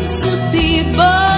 chance to be born.